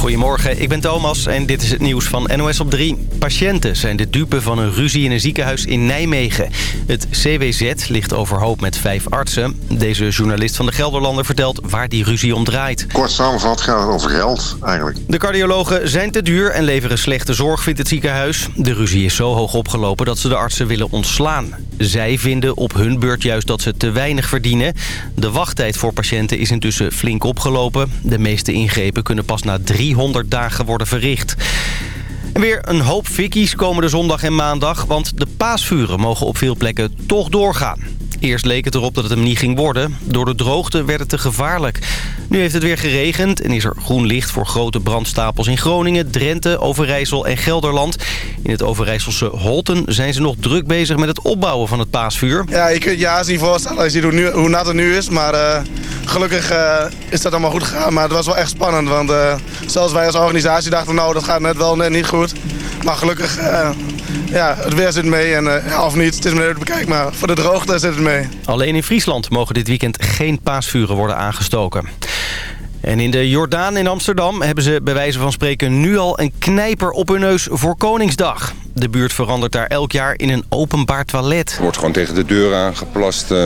Goedemorgen, ik ben Thomas en dit is het nieuws van NOS op 3. Patiënten zijn de dupe van een ruzie in een ziekenhuis in Nijmegen. Het CWZ ligt overhoop met vijf artsen. Deze journalist van de Gelderlander vertelt waar die ruzie om draait. Kort samengevat gaat het over geld eigenlijk. De cardiologen zijn te duur en leveren slechte zorg, vindt het ziekenhuis. De ruzie is zo hoog opgelopen dat ze de artsen willen ontslaan. Zij vinden op hun beurt juist dat ze te weinig verdienen. De wachttijd voor patiënten is intussen flink opgelopen. De meeste ingrepen kunnen pas na 300 dagen worden verricht. En weer een hoop fikkies komende zondag en maandag... want de paasvuren mogen op veel plekken toch doorgaan. Eerst leek het erop dat het hem niet ging worden. Door de droogte werd het te gevaarlijk. Nu heeft het weer geregend en is er groen licht voor grote brandstapels in Groningen, Drenthe, Overijssel en Gelderland. In het Overijsselse Holten zijn ze nog druk bezig met het opbouwen van het paasvuur. Ja, je kunt je haast niet voorstellen als je ziet hoe, nu, hoe nat het nu is. Maar uh, gelukkig uh, is dat allemaal goed gegaan. Maar het was wel echt spannend. Want uh, zelfs wij als organisatie dachten nou dat gaat net wel net niet goed. Maar gelukkig, ja, het weer zit mee. En ja, of niet, het is me te bekijken. Maar voor de droogte zit het mee. Alleen in Friesland mogen dit weekend geen paasvuren worden aangestoken. En in de Jordaan in Amsterdam hebben ze bij wijze van spreken nu al een knijper op hun neus voor Koningsdag. De buurt verandert daar elk jaar in een openbaar toilet. Er wordt gewoon tegen de deur aangeplast. Uh,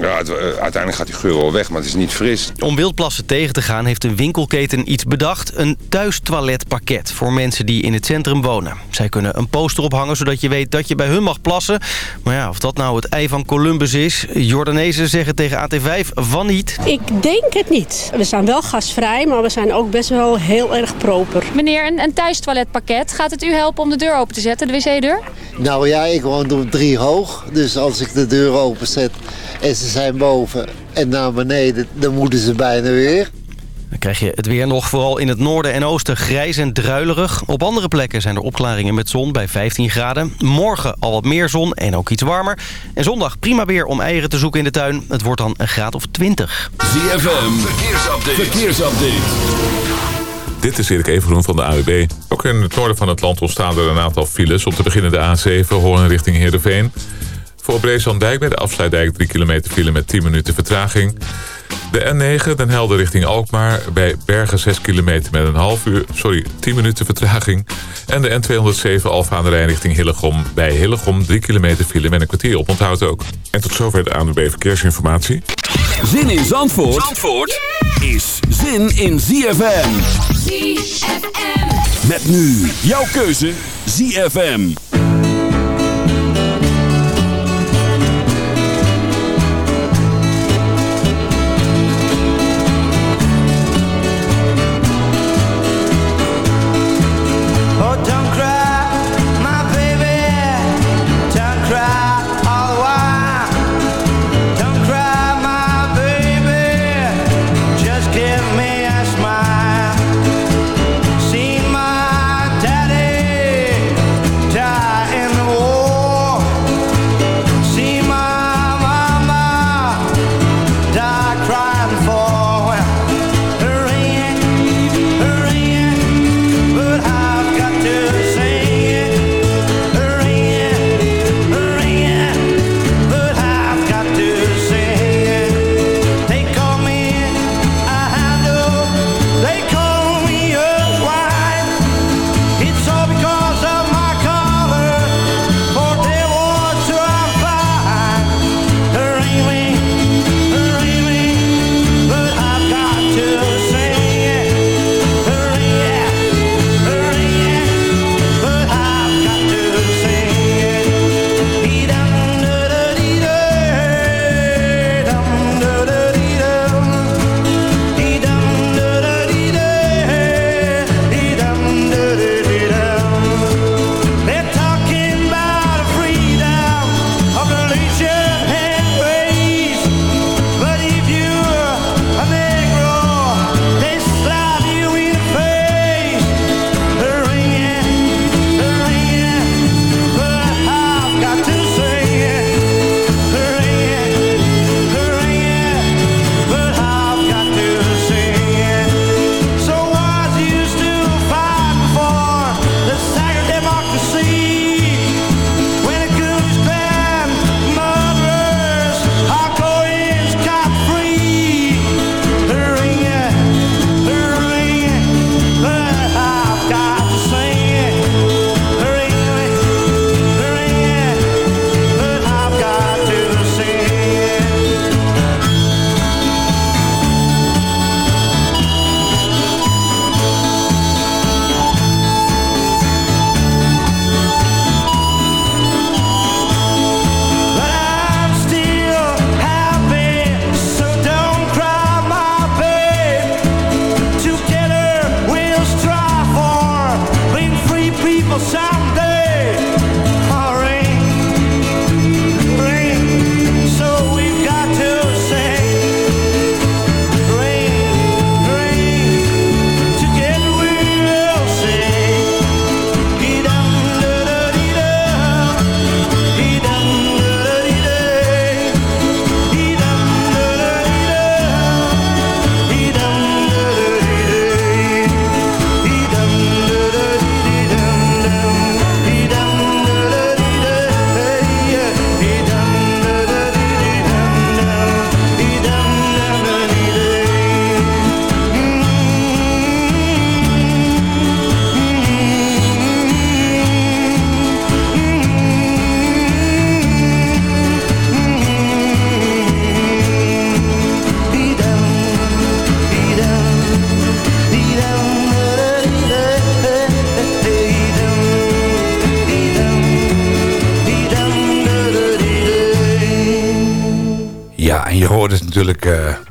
ja, het, uh, uiteindelijk gaat die geur wel weg, maar het is niet fris. Om wildplassen tegen te gaan heeft een winkelketen iets bedacht. Een thuistoiletpakket voor mensen die in het centrum wonen. Zij kunnen een poster ophangen zodat je weet dat je bij hun mag plassen. Maar ja, of dat nou het ei van Columbus is... Jordanezen zeggen tegen AT5 van niet. Ik denk het niet. We zijn wel gasvrij, maar we zijn ook best wel heel erg proper. Meneer, een, een thuistoiletpakket. Gaat het u helpen om de deur open te zetten? de wc-deur? Nou ja, ik woon op drie hoog. Dus als ik de deur openzet en ze zijn boven en naar beneden, dan moeten ze bijna weer. Krijg je het weer nog vooral in het noorden en oosten grijs en druilerig. Op andere plekken zijn er opklaringen met zon bij 15 graden. Morgen al wat meer zon en ook iets warmer. En zondag prima weer om eieren te zoeken in de tuin. Het wordt dan een graad of 20. ZFM, verkeersupdate. verkeersupdate. Dit is Erik Evengroen van de AWB. Ook in het noorden van het land ontstaan er een aantal files. Om te beginnen de A7, Hoorn richting Heerenveen. Voor Breeslanddijk bij de afsluitdijk 3 kilometer file met 10 minuten vertraging. De N9, Den Helder richting Alkmaar. Bij Bergen 6 kilometer met een half uur, sorry, 10 minuten vertraging. En de N207 Alfa aan de Rijn richting Hillegom. Bij Hillegom 3 kilometer file met een kwartier op onthoud ook. En tot zover de ANWB Verkeersinformatie. Zin in Zandvoort, Zandvoort is zin in ZFM. ZFM. Met nu jouw keuze ZFM.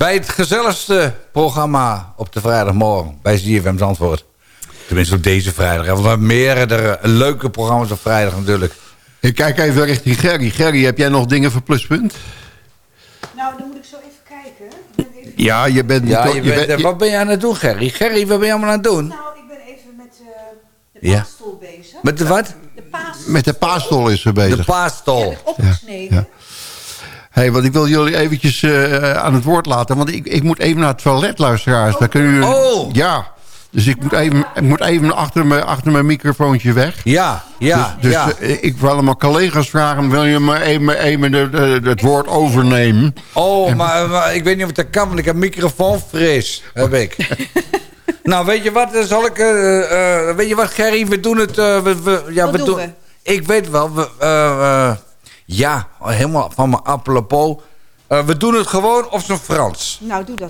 Bij het gezelligste programma op de vrijdagmorgen. Bij ZFM Zandvoort. Tenminste op deze vrijdag. Want we hebben meerdere leuke programma's op vrijdag natuurlijk. Ik kijk even richting Gerry. Gerry, heb jij nog dingen voor Pluspunt? Nou, dan moet ik zo even kijken. Ik ben even... Ja, je bent... Ja, je bent, je- wat ben je aan het doen, Gerry? Gerry, wat ben je allemaal aan het doen? Nou, ik ben even met eh, de Ja. paasstol bezig. Met de wat? De met de paastol is ze bezig. De paastol. opgesneden. Ja. Hey, want ik wil jullie eventjes eh, aan het woord laten. Want ik, ik moet even naar het toilet, luisteraars. Daar kunnen jullie... Oh. Ja. Dus ik moet even, ik moet even achter, mijn, achter mijn microfoontje weg. Ja, ja, Dus ja. eh, ik wil mijn collega's vragen... wil je me even, even de- de- het woord overnemen? Oh, maar, maar ik weet niet of dat kan, want ik heb microfoonfris. Heb ik. nou, weet je wat? Dan zal ik... eh, eh, weet je wat, Gerry? We doen het... eh, we, we, ja, Wat we doen doen, we? Ik weet wel. We, eh, eh, ja, helemaal van mijn apropos. Eh, we doen het gewoon op zijn Frans. Nou, doe dat.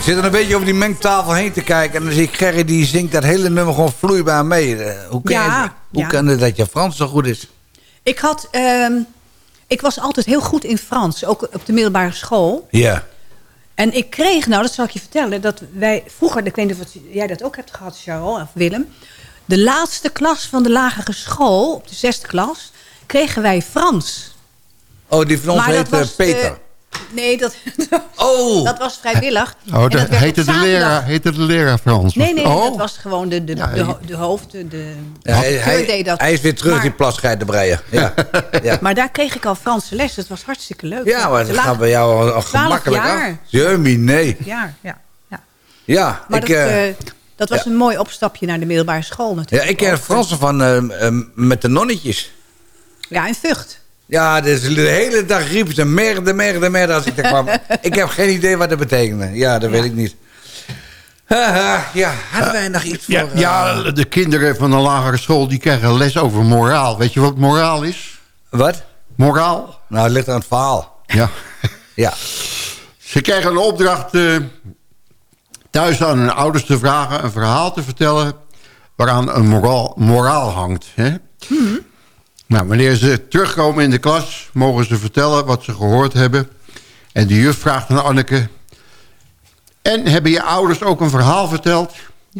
Ik zit er een beetje over die mengtafel heen te kijken... en dan zie ik Gerry, die zingt dat hele nummer gewoon vloeibaar mee. Eh, Hoe kan, Ja, je, hoe ja. kan het dat je Frans zo goed is? Ik had... ehm, ik was altijd heel goed in Frans, ook op de middelbare school. Ja. En ik kreeg, nou dat zal ik je vertellen, dat wij vroeger, ik weet niet of jij dat ook hebt gehad, Charles of Willem. De laatste klas van de lagere school, op de zesde klas, kregen wij Frans. Oh, die van ons Maar heet de- Peter. Nee, dat, Oh! dat was vrijwillig. Oh, En dat heette de, leraar, heette de leraar Frans? Nee, nee, oh. dat was gewoon de, de, Ja, de, de hoofd, de, de Ja, hij, hij, deed dat. hij is weer terug Maar- die plasscheid te breien. Ja, ja. Maar daar kreeg ik al Franse les. Dat was hartstikke leuk. ja maar dat gaat bij jou al, al 12 gemakkelijk jaar. nee. Ja, ja, ja. Ja, Maar ik, dat, eh, eh, dat was ja. een mooi opstapje naar de middelbare school ja, natuurlijk. ik ken Fransen van eh, eh, met de nonnetjes. Ja, in Vught. Ja, dus de hele dag riepen ze merde, merde, merde als ik daar kwam. ik heb geen idee wat dat betekende. Ja, dat weet ik niet. Haha, ja, hadden wij nog iets voor... Ja, eh, ja, de kinderen van de lagere school die krijgen les over moraal. Weet je wat moraal is? Wat? Moraal? Nou, het ligt aan het verhaal. Ja. Ja. Ze krijgen een opdracht eh, thuis aan hun ouders te vragen... een verhaal te vertellen waaraan een moraal, moraal hangt. Hè? Nou, wanneer ze terugkomen in de klas... mogen ze vertellen wat ze gehoord hebben. En de juf vraagt aan Anneke... En hebben je ouders ook een verhaal verteld?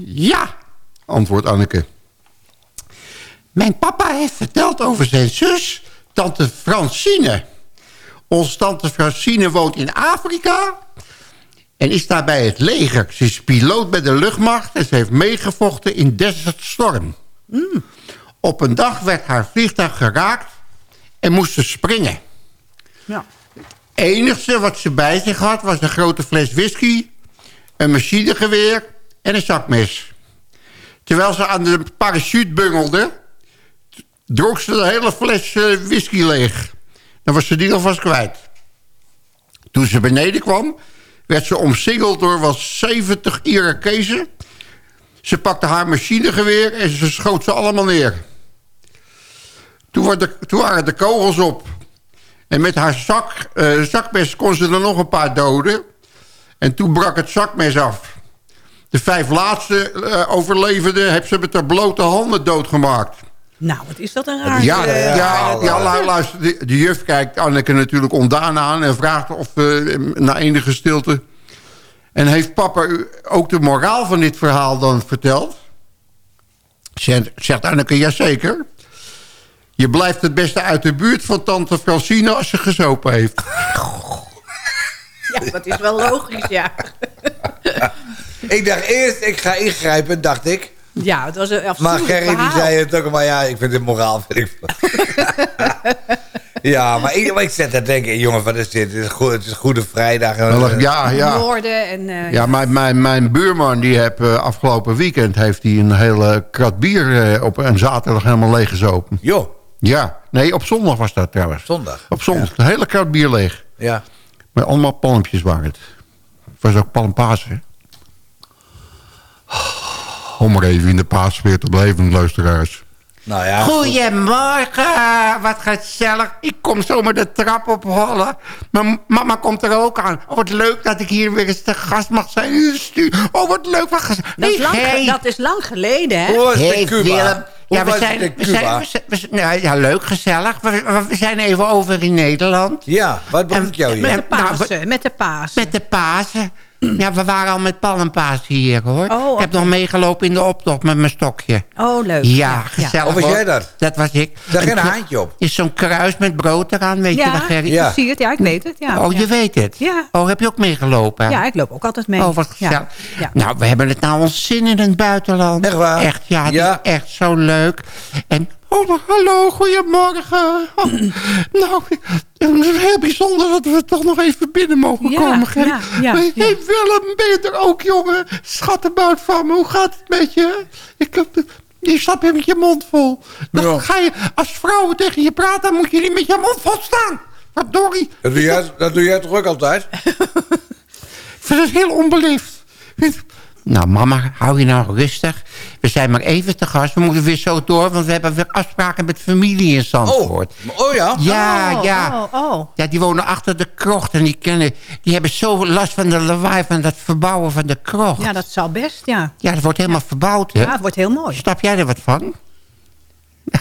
Ja. antwoordt Anneke. Mijn papa heeft verteld over zijn zus, tante Francine. Onze tante Francine woont in Afrika en is daar bij het leger. Ze is piloot bij de luchtmacht en ze heeft meegevochten in Desert Storm. Op een dag werd haar vliegtuig geraakt en moest ze springen. Ja. enigste wat ze bij zich had was een grote fles whisky... een machinegeweer en een zakmes. Terwijl ze aan de parachute bungelde... droeg ze de hele fles eh, whisky leeg. Dan was ze die alvast kwijt. Toen ze beneden kwam... werd ze omsingeld door wel 70 Irakezen. Ze pakte haar machinegeweer en ze schoot ze allemaal neer. Toen, waren de, toen waren de kogels op. En met haar zak, eh, zakmes kon ze er nog een paar doden. En toen brak het zakmes af. De vijf laatste eh, overlevenden heeft ze met haar blote handen doodgemaakt. Nou, wat is dat een raar... Ja, eh, ja, ja, lu- luister, de, de juf kijkt Anneke natuurlijk ondaan aan... en vraagt of uh, na enige stilte... en heeft papa u ook de moraal van dit verhaal dan verteld? Zegt, zegt Anneke, jazeker. Je blijft het beste uit de buurt van tante Francine als ze gezopen heeft. Ja, dat is wel logisch, ja. Ik dacht eerst, ik ga ingrijpen, dacht ik. Ja, het was een Maar Gerry die zei het ook, maar ja, ik vind het moraal. Vind ik... ja, maar ik, maar ik zet te denken, jongen, wat is dit? Het is, goed, het is Goede Vrijdag. Wel, ja, ja. Moorden en... eh, Ja, mijn, mijn, mijn buurman die heb eh, afgelopen weekend... heeft hij een hele krat bier eh, op een zaterdag helemaal leeggezopen. Jo. Ja, nee, op zondag was dat trouwens. Zondag. Op zondag, een hele krat bier leeg. Ja. Maar allemaal palmpjes waren het. Het was ook palmpasen. Om maar even in de paasfeer te blijven, luisteraars. Nou ja. Goedemorgen, wat gezellig. Ik kom zomaar de trap ophollen. Mijn mama komt er ook aan. Oh, wat leuk dat ik hier weer eens te gast mag zijn. in de stu- Oh, wat leuk, wat gezellig. Dat is, lang, hey. dat is lang geleden, hè? Hoe Hey? Willem. Ja, we zijn, we zijn, we zijn, we zijn- nou, ja, leuk, gezellig. We, we- zijn even over in Nederland. Ja, wat bedoelt jou hier? Met de nou, Pasen, met de Pasen. Met de Pasen. Ja, we waren al met Pasen hier, hoor. Oh, Ik heb nog meegelopen in de optocht met mijn stokje. Oh, leuk. Ja, gezellig. Of was hoor. jij dat? Dat was ik. Daar geen Een haantje op. Is zo'n kruis met brood eraan, weet je Ja, wel, Gerry? Ja. ik zie het. Ja, ik weet het. Ja, Oh, ja. je weet het? Ja. Oh, heb je ook meegelopen? Ja, ik loop ook altijd mee. Oh, wat Ja. gezellig. Ja. Nou, we hebben het nou ons zin in het buitenland. Echt waar? Echt, ja. Het Ja. is echt zo leuk. En, oh, hallo, goedemorgen. Oh, nou, het is heel bijzonder dat we toch nog even binnen mogen Ja, komen, Gerry. ja, ja, Hé, ja. Willem, ben je er ook, jongen? Schattenbout van me, hoe gaat het met je? Ik heb... Je staat weer met je mond vol. Dan Ja. ga je, als vrouwen tegen je praten, dan moet je niet met je mond vol staan. Verdorie. Dat doe, jij, dat doe jij toch ook altijd? Ik vind het heel onbeleefd. Nou, mama, hou je nou rustig. We zijn maar even te gast. We moeten weer zo door, want we hebben weer afspraken met familie in Zandvoort. Oh, oh ja? Ja, Oh, ja. Oh, oh. Ja, die wonen achter de krocht en die, kennen, die hebben zo last van de lawaai van dat verbouwen van de krocht. Ja, dat zal best, ja. Ja, dat wordt helemaal verbouwd, hè? Ja, het wordt heel mooi. Snap jij er wat van?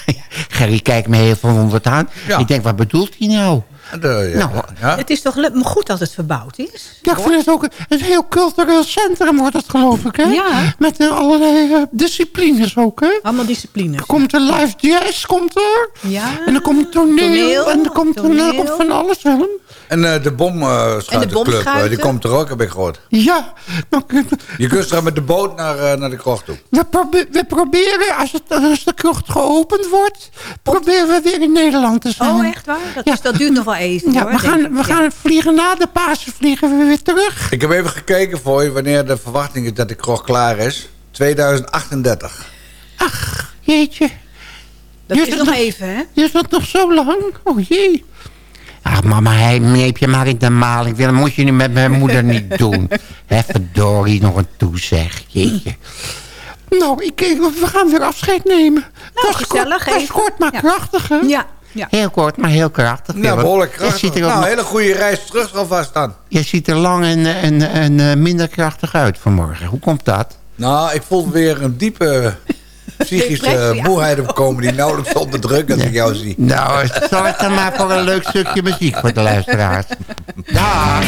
Gerry kijkt me heel verwonderd aan. Ja. Ik denk, wat bedoelt hij nou? De, ja. Nou, ja? Het is toch goed dat het verbouwd is? Ja, ik vind het ook een, een heel cultureel centrum wordt het, geloof ik, hè? Ja. Met eh, allerlei eh, disciplines ook, hè? Allemaal disciplines. Er komt een live jazz, komt er. Ja. En er komt toneel. Toneel, en er komt, en er komt van alles, Willem. En eh, de bomschuitenclub, bomschuiten? eh, die komt er ook, heb ik gehoord. Ja, dan, Je kunt straks met de boot naar, eh, naar de krocht toe. we, probe- we proberen, als, het, als de krocht geopend wordt... proberen we weer in Nederland te zijn. Oh, echt waar? Dat, Ja. is, dat duurt nog wel even, Ja, hoor. we gaan, ik. we Ja. gaan vliegen na de Pasen vliegen we weer terug. Ik heb even gekeken voor je wanneer de verwachting is dat de krocht klaar is. 2038. Ach, jeetje. Dat is het nog even, hè? Is dat nog zo lang? Oh jee. Ach, mama, hij neep je maar in de maling. Dat moet je nu met mijn moeder niet doen. Hè, verdorie, nog een toezeg. Jeetje. Nou, ik, ik- we gaan weer afscheid nemen. Nou, Dat is gezellig kort- dat is even. kort, maar Ja. krachtig, hè? Ja, ja. Heel kort, maar heel krachtig. Nou, Willem. behoorlijk krachtig. ziet er, Nou, nog- hele goede reis terug alvast aan. je ziet er lang en, en, en eh, minder krachtig uit vanmorgen. Hoe komt dat? Nou, ik voel weer een diepe psychische Depressie, ja. moeheid opkomen... die nauwelijks te onderdrukken als ik jou zie. Nou, zorg dan maar voor een leuk stukje muziek voor de luisteraars. Dag.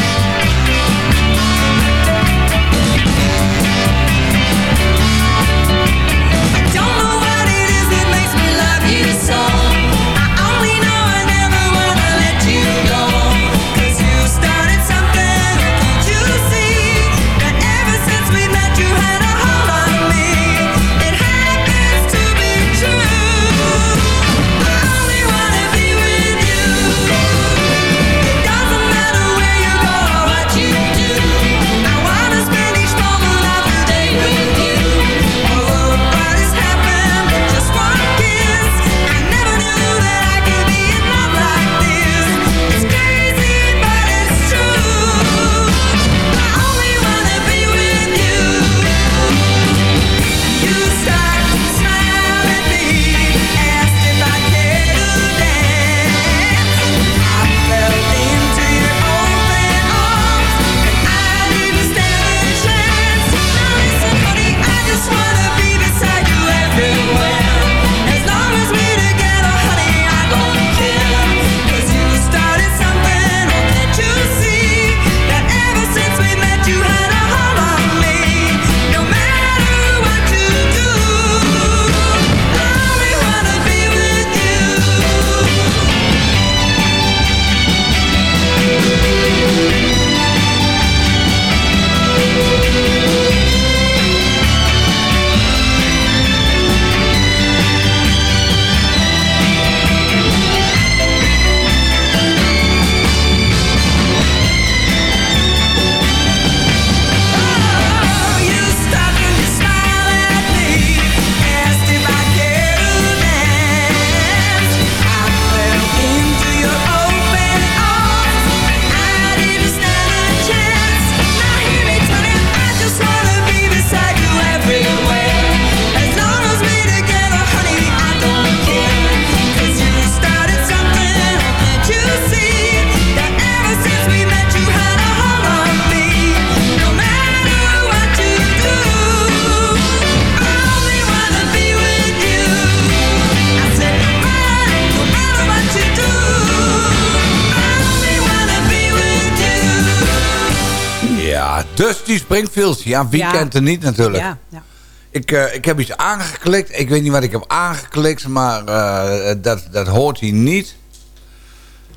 Dusty Springfield. Ja, wie Ja. kent er niet natuurlijk. Ja, ja. Ik, eh, ik heb iets aangeklikt. Ik weet niet wat ik heb aangeklikt, maar eh, dat, dat hoort hier niet.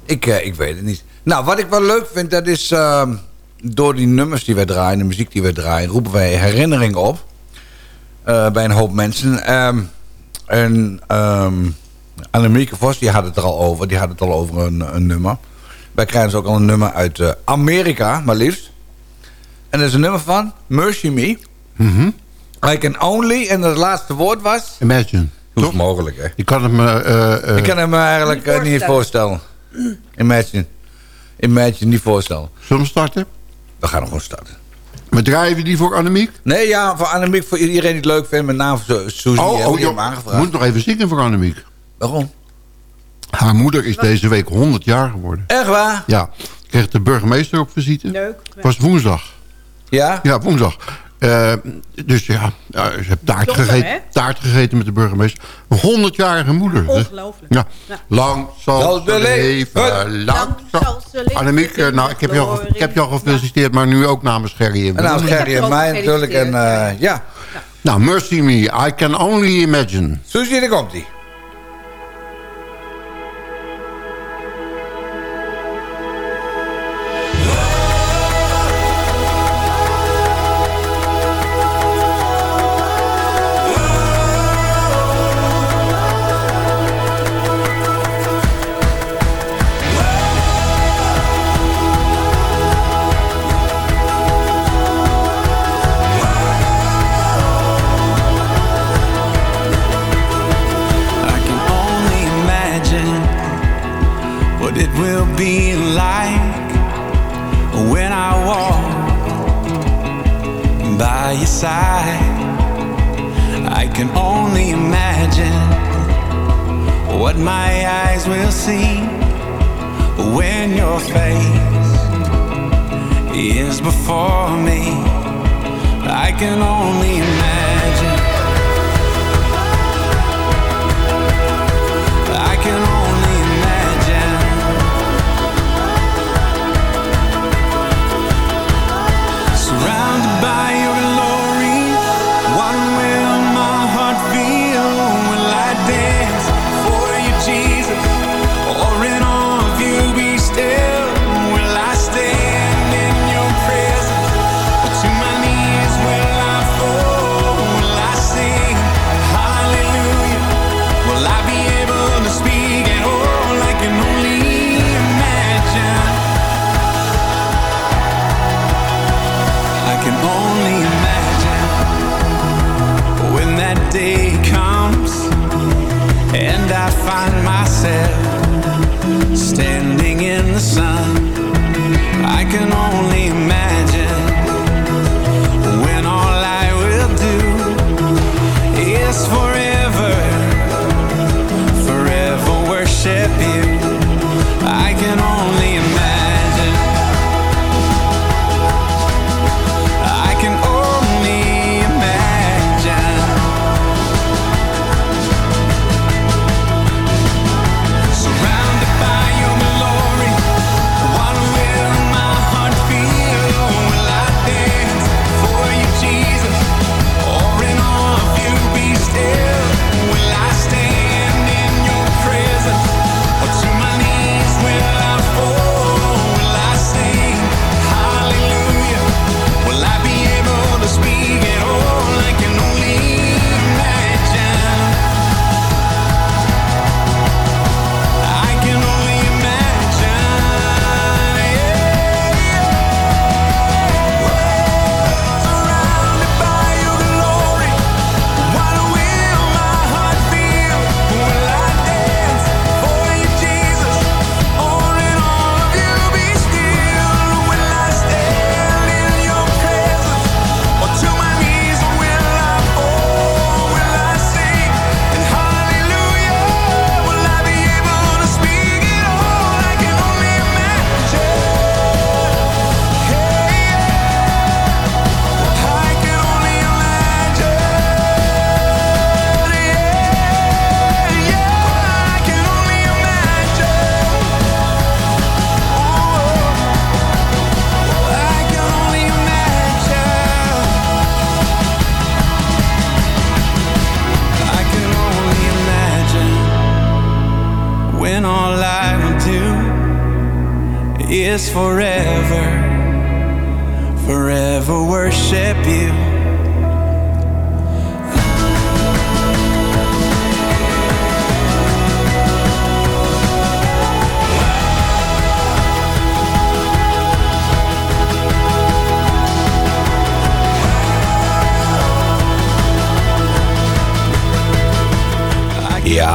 Ik, eh, ik weet het niet. Nou, wat ik wel leuk vind, dat is... ehm, door die nummers die wij draaien, de muziek die wij draaien... roepen wij herinneringen op. bij een hoop mensen. Ehm, en ehm Annemieke Vos, die had het er al over. Die had het al over een, een nummer. Wij krijgen dus ook al een nummer uit Amerika, maar liefst. En dat is een nummer van Mercy Me. Mhm. I can only, en het laatste woord was... Imagine. Hoe is het mogelijk, hè? Je kan het me... eh, eh, Ik kan het me eigenlijk Niet eh, niet voorstellen. Imagine. Imagine, niet voorstellen. Zullen we starten? We gaan nog gewoon starten. We draaien we die voor Annemiek? Nee, ja, voor Annemiek, voor iedereen die het leuk vindt, met name voor Suzy, Oh, die oh hem joh, aangevraagd. moet nog even zingen voor Annemiek. Waarom? Haar moeder is deze week 100 jaar geworden. Echt waar? Ja, kreeg de burgemeester op visite. Leuk. was woensdag. Ja? Ja, woensdag. Eh, dus ja, ja, ze heeft taart, gegeten, hè? taart gegeten met de burgemeester. Een 100-jarige moeder. hè? Ongelooflijk. Ja. Ja. Lang zal ze leven. leven. Lang zal... ze leven. Annemiek, eh, nou, ik heb, je al, ik heb je al gefeliciteerd, maar nu ook namens Gerry. En En nou, Willem. Gerry en mij natuurlijk. En eh, ja, Nou, Mercy Me, I Can Only Imagine. Suzy, daar komt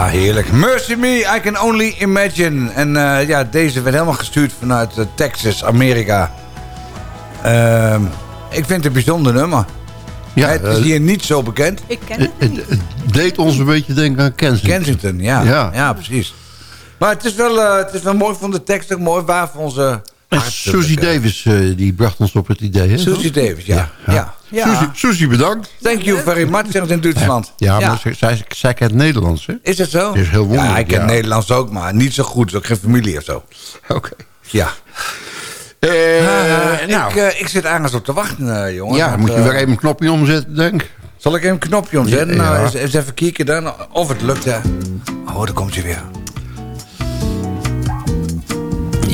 heerlijk. Mercy Me, I Can Only Imagine. En eh, ja, deze werd helemaal gestuurd vanuit eh, Texas, Amerika. Ehm, ik vind het een bijzonder nummer. Ja, het is eh, hier niet zo bekend. Ik ken Het, het het, deed ons een beetje denken aan Kensington. Kensington, ja. Ja. Ja, precies. Maar het is, wel, eh, het is wel mooi van de tekst, ook mooi waar voor onze... En Susie. Davis eh, die bracht ons op het idee. Hè, Susie toch? Davis, ja. ja. ja. Susie, Susie, bedankt. Thank you very much, zeggen ze in Duitsland. Ja, maar zij, zij, zij kent Nederlands, hè? Is het zo? Dat is heel wonderlijk, Ja, ik ken ja. Nederlands ook, maar niet zo goed. Ook geen familie of zo. Oké. Ja. Eh, Eh, nou, ik, ik zit ergens op te wachten, jongens. ja, want, moet je weer even een knopje omzetten, denk ik. Zal ik even een knopje omzetten? Ja. Nou, eens, eens even kijken dan of het lukt. Hè. Oh, daar komt hij weer.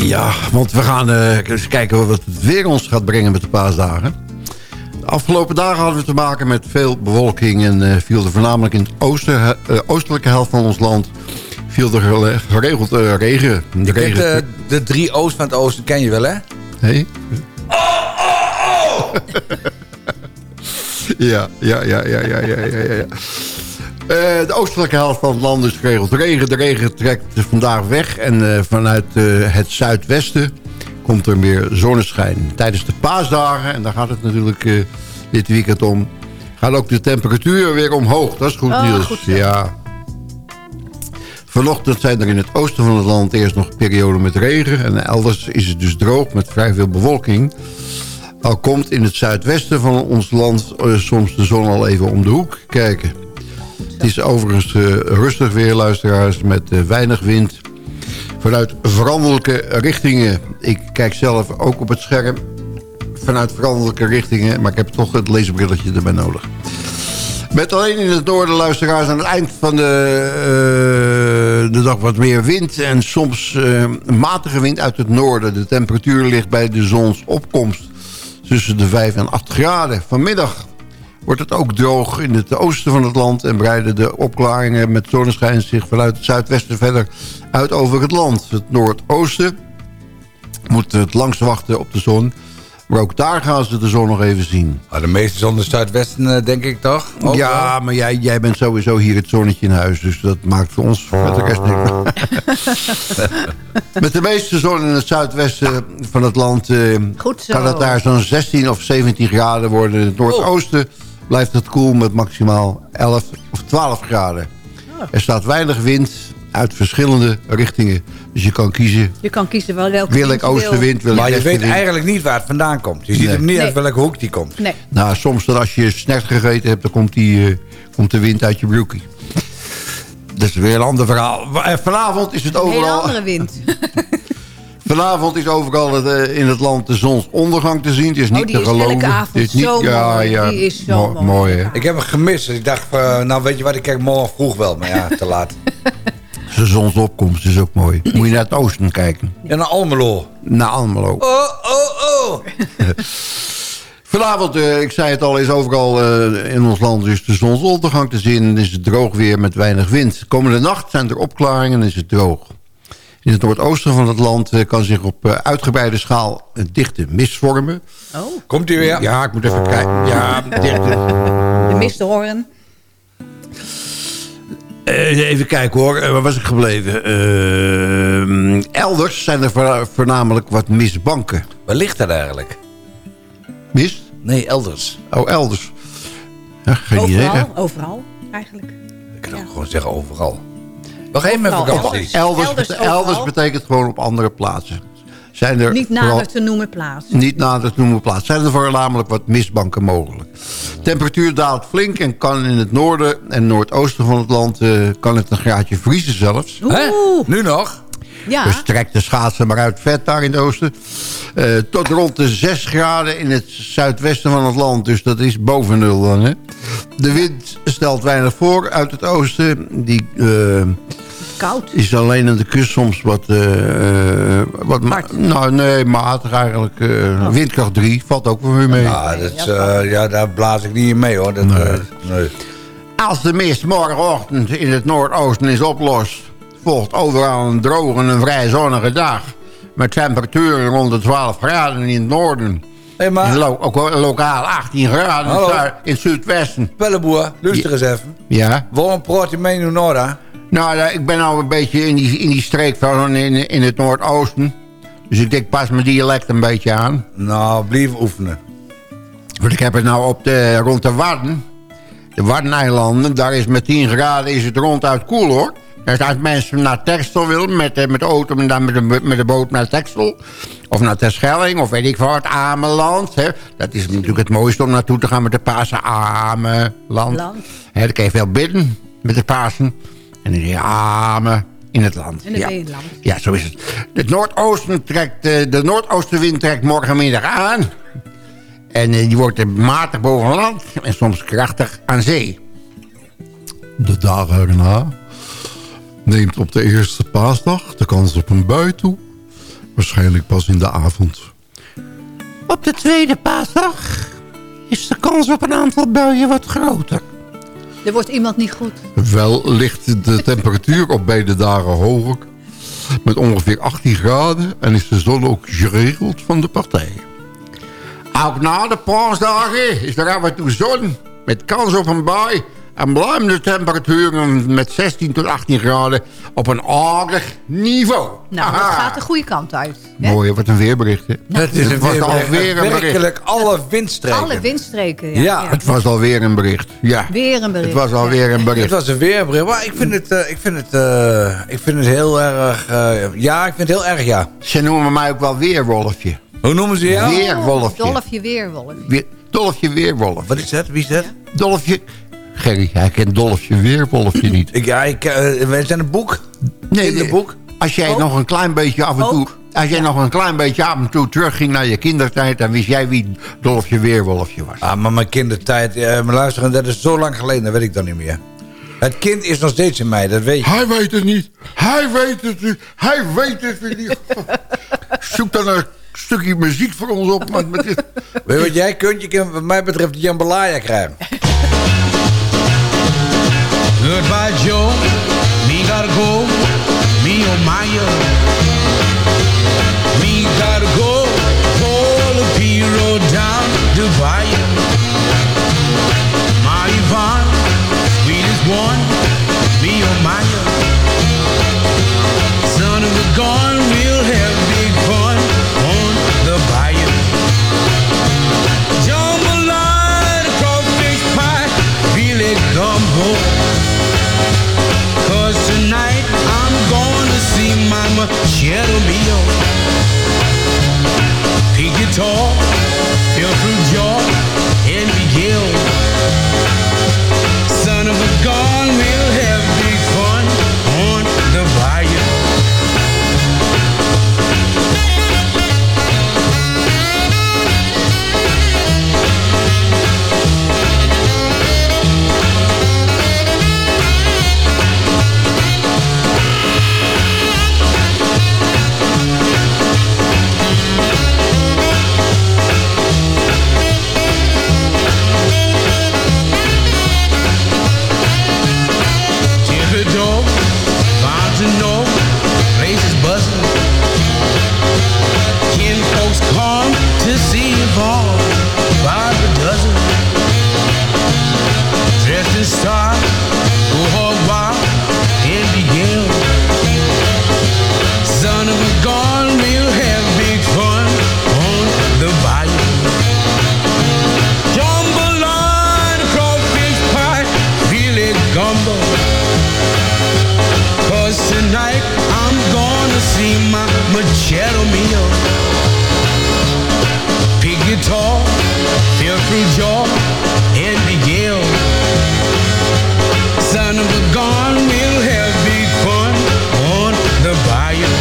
Ja, want we gaan eh, eens kijken wat het weer ons gaat brengen met de paasdagen. De afgelopen dagen hadden we te maken met veel bewolking... en eh, viel er voornamelijk in het oosten, eh, oostelijke helft van ons land... viel er geregeld regen. De regen de, de drie oost van het oosten, ken je wel, hè? Hey? ja, ja, ja, ja, ja, ja, ja, ja. ja. Eh, de oostelijke helft van het land is geregeld regen. De regen trekt vandaag weg en eh, vanuit eh, het zuidwesten komt er weer zonneschijn. Tijdens de paasdagen, en daar gaat het natuurlijk dit weekend om... gaat ook de temperatuur weer omhoog. Dat is goed Oh, nieuws. goed zo. ja. Vanochtend zijn er in het oosten van het land eerst nog perioden met regen. En elders is het dus droog met vrij veel bewolking. Al komt in het zuidwesten van ons land soms de zon al even om de hoek kijken. Het is overigens eh, rustig weer, luisteraars, met eh, weinig wind. Vanuit veranderlijke richtingen. Ik kijk zelf ook op het scherm vanuit veranderlijke richtingen. Maar ik heb toch het leesbrilletje erbij nodig. Met alleen in het noorden luisteraars aan het eind van de, eh, de dag wat meer wind. En soms eh, matige wind uit het noorden. De temperatuur ligt bij de zonsopkomst tussen de 5 en 8 graden. Vanmiddag wordt het ook droog in het oosten van het land... en breiden de opklaringen met zonneschijn zich vanuit het zuidwesten verder uit over het land. Het noordoosten moet het langst wachten op de zon... maar ook daar gaan ze de zon nog even zien. Maar de meeste zon in het zuidwesten, eh, denk ik toch? Ook ja, maar jij, jij bent sowieso hier het zonnetje in huis. Dus dat maakt voor ons met de rest niks. Met de meeste zon in het zuidwesten van het land... eh, Goed zo. kan het daar zo'n 16 of 17 graden worden. In het noordoosten blijft het koel met maximaal 11 of 12 graden. Er staat weinig wind uit verschillende richtingen. Dus je kan kiezen... Je kan kiezen wel welke Wil ik wil. oostenwind, wil ik Maar je weet eigenlijk niet waar het vandaan komt. Je ziet Nee. hem niet Nee. uit welke hoek die komt. Nee. Nou, soms dan als je snert gegeten hebt, dan komt, die, eh, komt de wind uit je broekie. Dat is weer een ander verhaal. Eh, Vanavond is het Een hele overal... andere wind. Vanavond is overal het, eh, in het land de zonsondergang te zien. Het is niet Oh, die te is geloven. elke Het avond niet, zo ja, mooi. Ja, Die is zo Mo- mooi. mooi hè? Ik heb hem gemist. Dus ik dacht, eh, nou weet je wat, ik kijk morgen vroeg wel. Maar ja, te laat. De zonsopkomst is ook mooi. Moet je naar het oosten kijken. Ja, naar Almelo. Naar Almelo. Oh, oh, oh. Vanavond, eh, ik zei het al, is overal eh, in ons land is de zonsondergang te zien. En is het droog weer met weinig wind. Komende nacht zijn er opklaringen en is het droog. In het noordoosten van het land eh, kan zich op eh, uitgebreide schaal een dichte mist vormen. Oh, Komt hij weer? Ja, ik moet even kijken. Ja, dichte, de misthoorn. Eh, even kijken hoor, Eh, waar was ik gebleven? Eh, elders zijn er voor- voornamelijk wat mistbanken. Waar ligt dat eigenlijk? Mist? Nee, elders. Oh, elders. Ja, geen idee. hè? Overal, overal eigenlijk. Ik kan ook gewoon zeggen overal. Nog even met Overal, vakantie. Elders, Elders betekent gewoon op andere plaatsen. Zijn er Niet vooral- nader te noemen plaats. Niet nader te noemen plaats. Zijn er voornamelijk wat mistbanken mogelijk. Temperatuur daalt flink en kan in het noorden en noordoosten van het land... eh, kan het een graadje vriezen zelfs. Hè? Oeh, Nu nog? Ja. Dus trek de schaatsen maar uit vet daar in het oosten. Eh, tot rond de 6 graden in het zuidwesten van het land. Dus dat is boven nul dan. Hè? De wind stelt weinig voor uit het oosten. Die, eh, koud. Is alleen aan de kust soms wat... eh, eh, wat ma- nou, nee, matig eigenlijk. eh, Windkracht 3 valt ook wel weer mee. Nou, dat, eh, ja, daar blaas ik niet in mee hoor. Dat, eh, nee. Als de mist morgenochtend in het noordoosten is oplost... volgt overal een droge en een vrij zonnige dag... met temperaturen rond de 12 graden in het noorden. Hey, maar- lo- ook lokaal 18 graden in Hallo. in het zuidwesten. Pelleboer, luister eens even. Ja? Waarom praat je mee? Nou, ik ben al een beetje in die, in die streek van in, in het noordoosten. Dus ik denk, pas mijn dialect een beetje aan. Nou, blijf oefenen. Want ik heb het nou op de, rond de Wadden. De Waddeneilanden, daar is met 10 graden is het ronduit koel hoor. Dus als mensen naar Texel willen met, de- met de auto en dan met de, met de boot naar Texel... of naar Terschelling of weet ik wat, Ameland. Hè. Dat is natuurlijk het mooiste om naartoe te gaan met de Pasen. Ameland. Land. Hè, dan kan je veel bidden met de Pasen. En dan zeg je Amen in het land. Ja. in het land. Ja, zo is het. Het noordoosten trekt, eh, de noordoostenwind trekt morgenmiddag aan. En eh, die wordt eh, matig boven land en soms krachtig aan zee. De dagen erna neemt op de eerste paasdag de kans op een bui toe. Waarschijnlijk pas in de avond. Op de tweede paasdag is de kans op een aantal buien wat groter. Er wordt iemand niet goed. Wel ligt de temperatuur op beide dagen hoger. Met ongeveer 18 graden en is de zon ook geregeld van de partij. Ook na de paasdagen is er af en toe zon met kans op een bui. En blijven de temperaturen met 16 tot 18 graden op een aardig niveau. Nou, dat gaat de goede kant uit. hè? Mooi, wat een weerbericht. Hè? Het is een was weerbericht. alweer een bericht. Werkelijk alle windstreken. Alle windstreken. Ja. Ja, Het was alweer een bericht. Ja. Weer een bericht. Het was alweer een Het bericht. was een weerbericht, maar ik vind het, eh, ik vind het, eh, ik vind het heel erg... eh, ja, ik vind het heel erg, ja. Ze noemen mij ook wel Weerwolfje. Hoe noemen ze jou? Weerwolfje. Dolfje weerwolf. Weer, Dolfje Weerwolf. Wat is dat? Wie is dat? Dolfje... Gerry, hij kent Dolfje Weerwolfje niet. Ik, ja, ik, eh, wij zijn een boek. Nee, In boek? Als jij Ook? nog een klein beetje af en toe... Ook? Als jij nog een klein beetje af en toe terugging naar je kindertijd... dan wist jij wie Dolfje Weerwolfje was. Ah, maar mijn kindertijd, eh, maar luisteren, dat is zo lang geleden, dat weet ik dan niet meer. Het kind is nog steeds in mij, dat weet je. Hij weet het niet. Hij weet het niet. Hij weet het niet. Zoek dan een stukje muziek voor ons op. Want met dit... Weet je wat jij kunt? Je kunt wat mij betreft de jambalaya krijgen. Goodbye, Joe. Me gotta go. Me oh my oh. Me gotta go. Pull the P road down Bayou. My Yvonne, sweetest one. Me oh my oh. Son of a gun, we'll have big fun on the bayou. Jambalaya, crawfish pie, really gumbo. cielo mio. He guitar through jaw, and Miguel. Son of a gun, we'll have big fun on the bayou.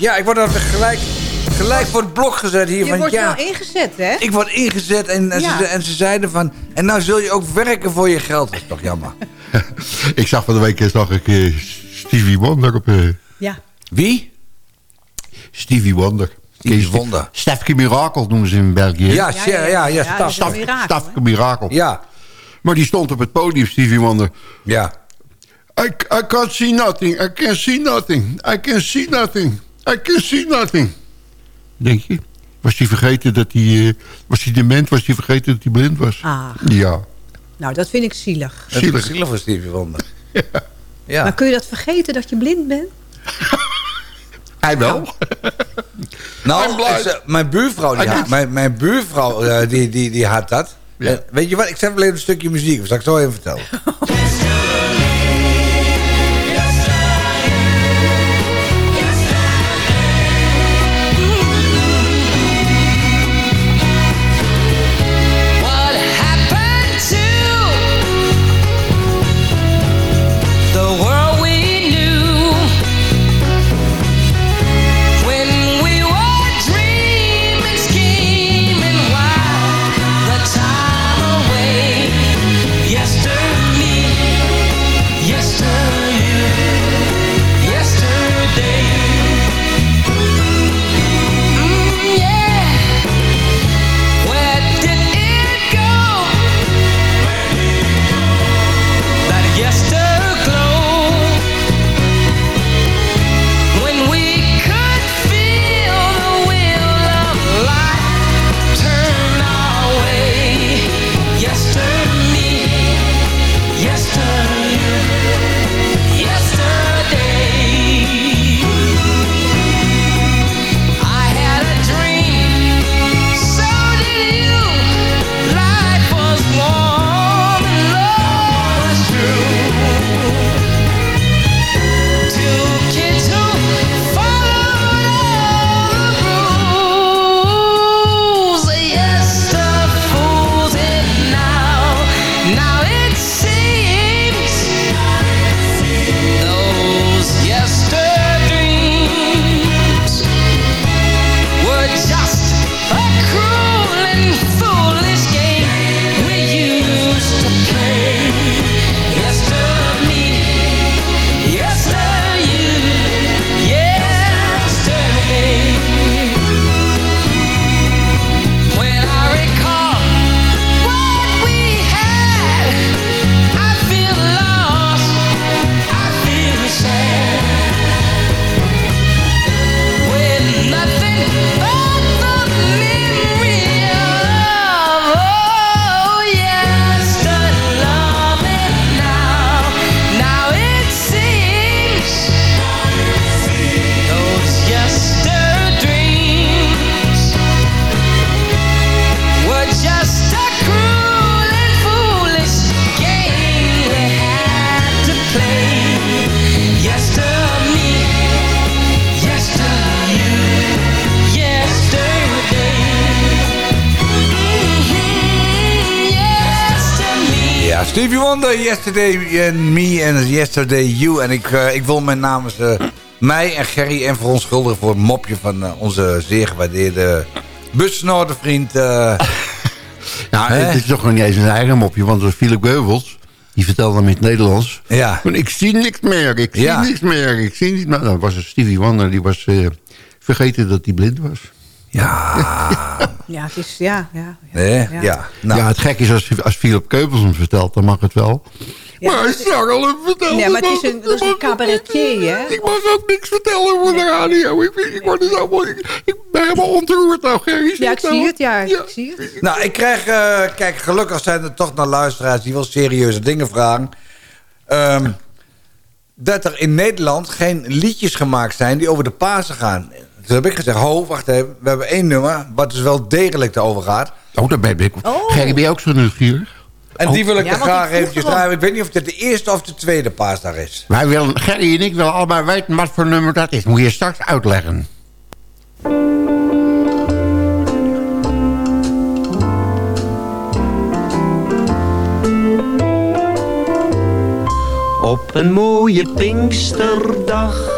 Ja, ik word altijd gelijk, gelijk voor het blok gezet hier. Je van, wordt ja, wel ingezet, hè? Ik word ingezet en, en, Ja. ze, en ze zeiden van... En nou zul je ook werken voor je geld. Dat is toch jammer. Ik zag van de week zag ik, eh, Stevie Wonder op... eh, Ja. Wie? Stevie Wonder. Stevie Wonder. Stefke Mirakel noemen ze in België. Ja, ja, ja, ja, ja, Staf. Staf- Mirakel, Mirakel. Ja. Maar die stond op het podium, Stevie Wonder. Ja. I, I can't see nothing. I can't see nothing. I can see nothing. I can see nothing. Denk je? Was hij vergeten dat hij... eh, was hij dement? Was hij vergeten dat hij blind was? Ah. Ja. Nou, dat vind ik zielig. Dat is zielig voor Stevie Wonder. Ja. Maar kun je dat vergeten dat je blind bent? Hij wel. Nou, ik zeg, mijn buurvrouw, die had, mijn, mijn buurvrouw eh, die, die, die had dat. Ja. En weet je wat, ik zet wel even een stukje muziek. Dat zal ik zo even vertellen. Stevie Wonder, Yesterday and Me en Yesterday You. En ik, eh, ik wil mijn namens eh, mij en Gerry en verontschuldigen voor het mopje van eh, onze zeer gewaardeerde busnoordenvriend. eh Ja, het is toch nog niet eens een eigen mopje, want dat Philip Geuvels. Die vertelde hem in het Nederlands. ja. Ik zie niks meer, ik zie Ja. niks meer, ik zie niet meer. Nou, dat was Stevie Wonder, die was vergeten dat hij blind was. Ja. Ja, het is... Ja, ja. ja. Nee, ja. Nou, Ja, het gek is, als, als Philip Keuvels hem vertelt, dan mag het wel. Ja, maar hij zag al hem vertellen. Nee, maar het is een, dat is een cabaretier, hè? Ik mag ook niks vertellen voor de radio. Ik, ik, word er allemaal, ik, ik ben helemaal ontroerd nou, Gerry. Ja, ik zie het, ja. Ik zie het. nou, ik krijg... eh, kijk, gelukkig zijn er toch naar luisteraars die wel serieuze dingen vragen. Ehm, dat er in Nederland geen liedjes gemaakt zijn die over de Pasen gaan. Toen heb ik gezegd, ho, wacht even. We hebben één nummer, wat dus wel degelijk erover gaat. Oh, daar ben ik. Oh. Gerry, ben je ook zo nieuwsgierig? En die wil ik Ja, er graag eventjes draaien. Ik weet niet of dit de eerste of de tweede paasdag is. Wij willen, Gerry en ik willen allebei weten wat voor nummer dat is. Moet je straks uitleggen. Op een mooie Pinksterdag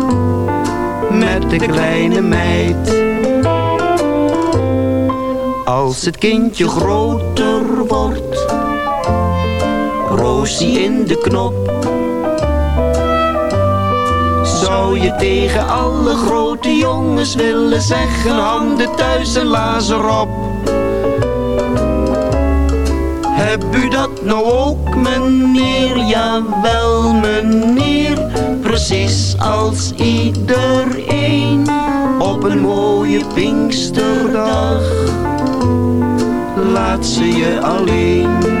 Met de kleine meid. Als het kindje groter wordt. Roosie in de knop zou je tegen alle grote jongens willen zeggen handen thuis en lazen op. Heb u dat nou ook meneer? Jawel meneer, precies als iedereen op een mooie Pinksterdag. Laat ze je alleen.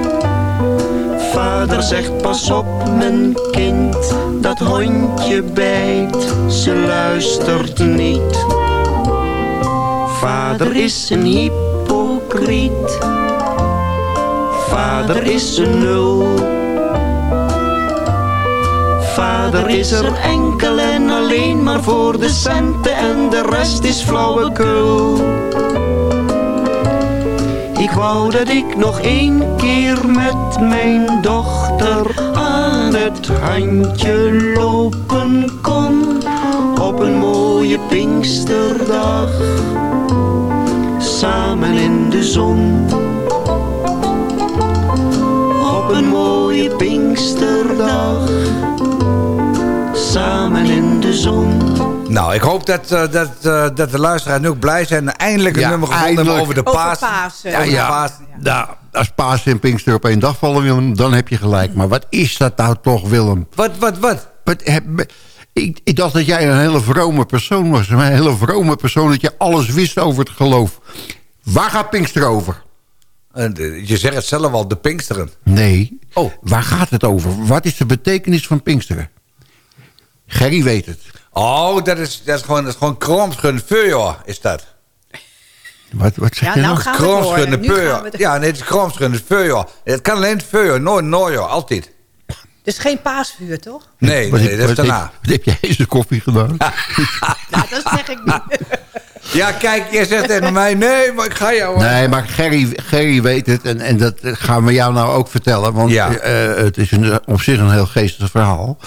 Vader zegt pas op mijn kind, dat hondje bijt, ze luistert niet. Vader is een hypocriet, vader is een nul. Vader is er enkel en alleen maar voor de centen en de rest is flauwekul. Ik wou dat ik nog één keer met mijn dochter aan het handje lopen kon. Op een mooie Pinksterdag, samen in de zon. Op een mooie Pinksterdag, samen in de zon. Nou, ik hoop dat, eh, dat, eh, dat de luisteraars nu ook blij zijn. en Eindelijk een Ja, nummer gevonden hebben eindelijk. over de Over paas. Pasen. Ja, Ja, ja. ja. Nou, als Paas en Pinkster op één dag vallen, Willem, dan heb je gelijk. Maar wat is dat nou toch, Willem? Wat, wat, wat? Wat heb- ik, ik dacht dat jij een hele vrome persoon was. Een hele vrome persoon, dat je alles wist over het geloof. Waar gaat Pinkster over? En, eh, Je zegt het zelf al, de Pinksteren. Nee. Oh. Waar gaat het over? Wat is de betekenis van Pinksteren? Gerry weet het. Oh, dat is, dat is gewoon, dat is gewoon is dat. Wat, wat zeg Ja, je nou nou? we het- Ja, nee, het is kroomschunde vuurjaar. Het kan alleen het vuurjaar, nooit nooit altijd. Dus geen paasvuur, toch? Nee, nee, dat is daarna. heb- Wat heb jij zijn koffie gedaan? Nou, dat zeg ik niet. Ja, kijk, jij zegt tegen mij, nee, maar ik ga jou... Nee, maar Gerry, Gerry weet het. En, en dat gaan we jou nou ook vertellen. Want Ja. eh, het is een, op zich een heel geestig verhaal.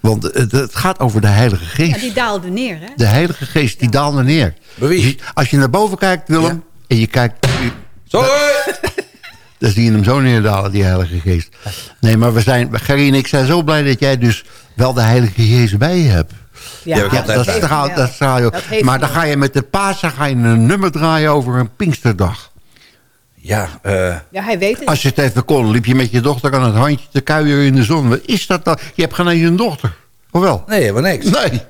Want het, het gaat over de Heilige Geest. Ja, die daalde neer, hè? De Heilige Geest, die daalde neer. Wie? Dus Als je naar boven kijkt, Willem, en je kijkt... Sorry! Dan zie je hem zo neerdalen, die Heilige Geest. Nee, maar we zijn, Gerry en ik zijn zo blij dat jij dus wel de Heilige Jezus bij je hebt. Ja, dat, bij. straal, wel. dat straal Maar dan ga je met de Pasen ga je een nummer draaien over een Pinksterdag. Ja, eh... Ja, hij weet het. Als je het even kon, liep je met je dochter aan het handje te kuieren in de zon. Wat is dat dan? Je hebt geen eens een dochter. Of wel? Nee, helemaal niks. Nee.